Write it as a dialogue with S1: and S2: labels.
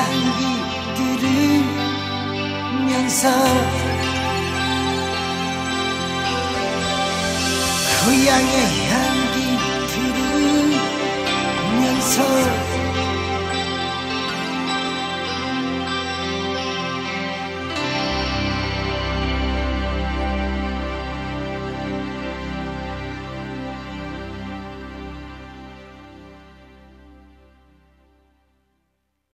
S1: 그 향기 들으면서 고향의 향기 들으면서